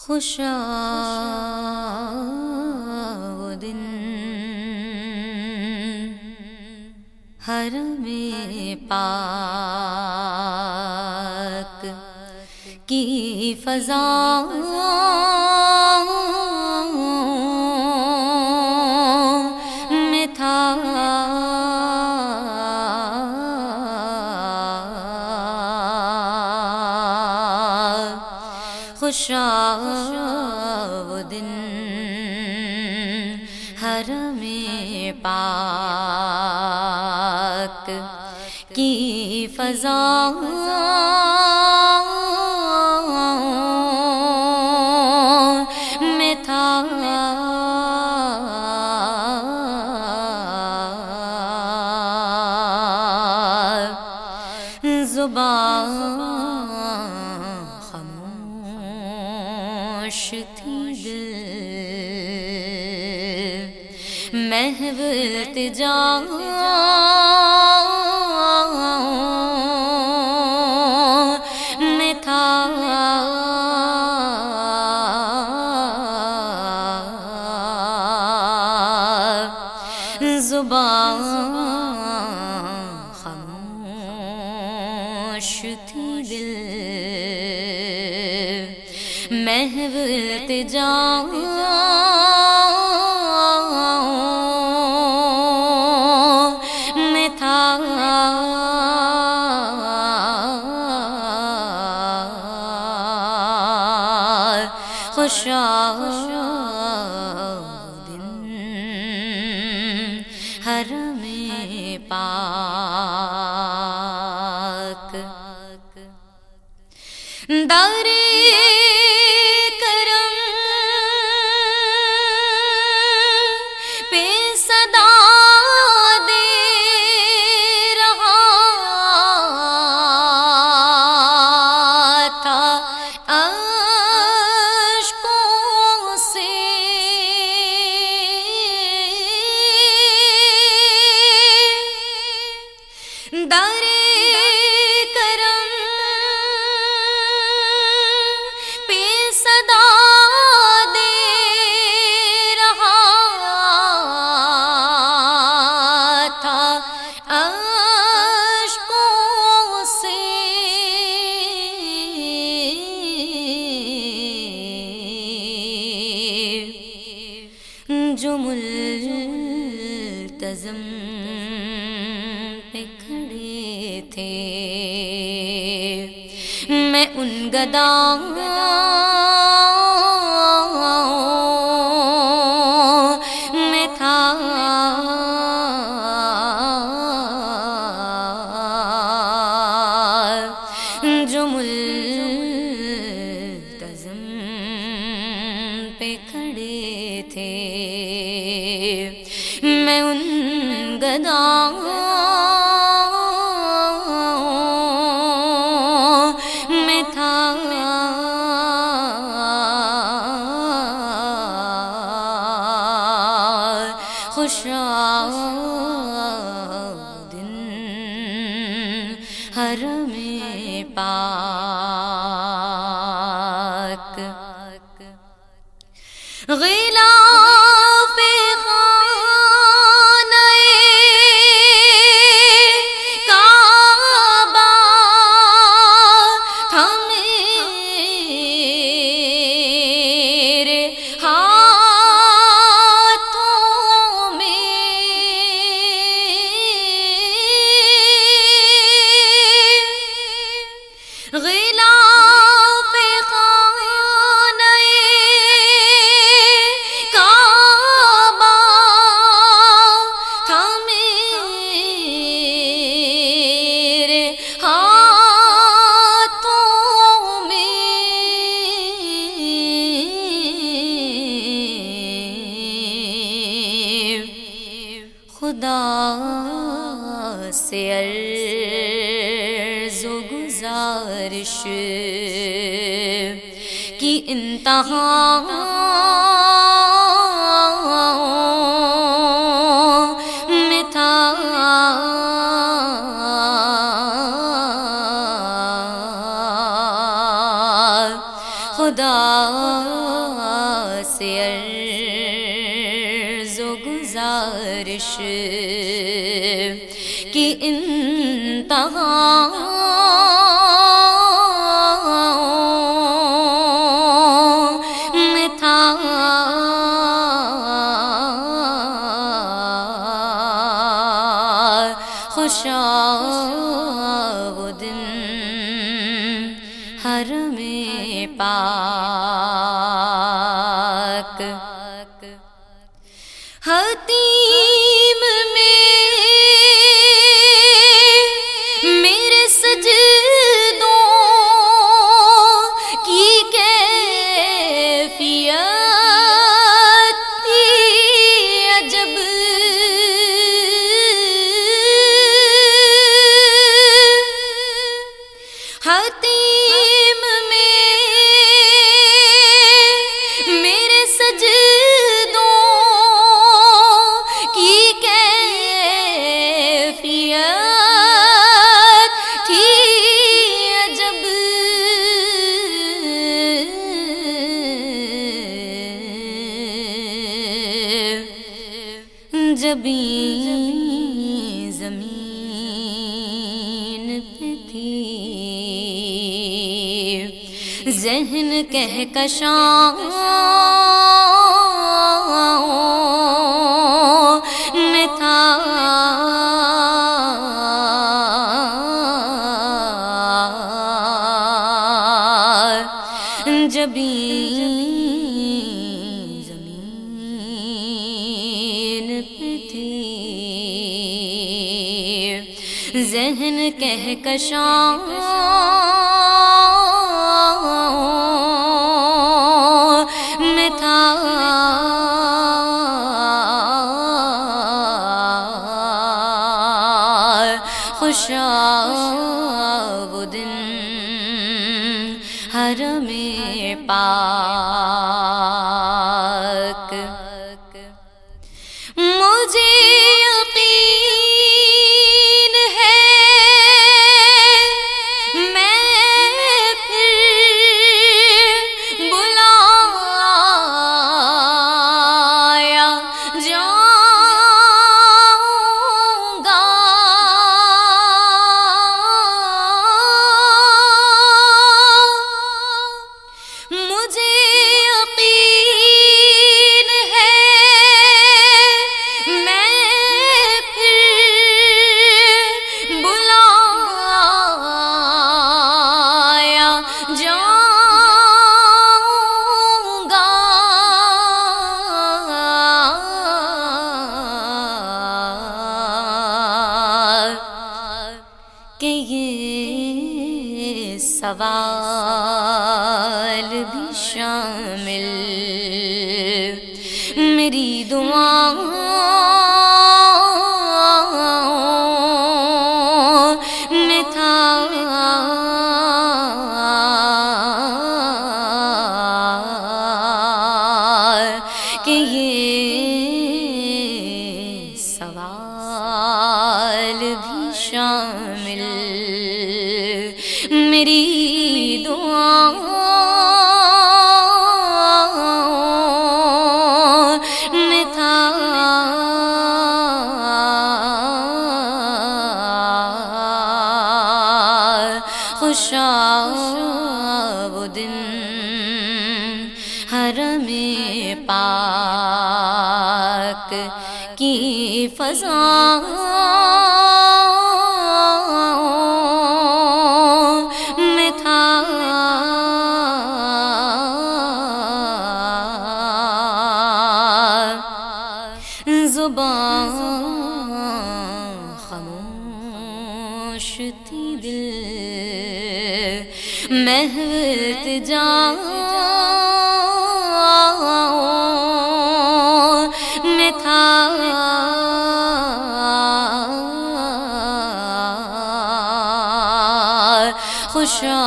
خوشا وہ دن ہر میں پاک کی فضا خوشا وہ دن ہر میں پاک کی فضا میں تھا زبان خاموش تھی دل محول تجا میں تھا۔ زبان محول تجا میں تھا۔ خوشا دن ہر میں پاک۔ دارے جو ملتزم پہ کھڑے تھے۔ میں ان گداؤں غلاف و گزارش کی انتہا میں تھا۔ خدا سے عرض و گزارش کی ان میں تھا خوشا وہ دن ہر میں پاک حتیم جبھی زمین پہ تھی۔ ذہن کہکشاں ذہن کہکشاں میں تھا۔ خوشا وہ دن ہر میں پاک سوال بھی شامل میری دعا میں تھا۔ خوشا وہ دن ہر میں پاک کی فضا۔ زبان خاموش تھی دل۔ محوت جان میں تھا۔ خوشا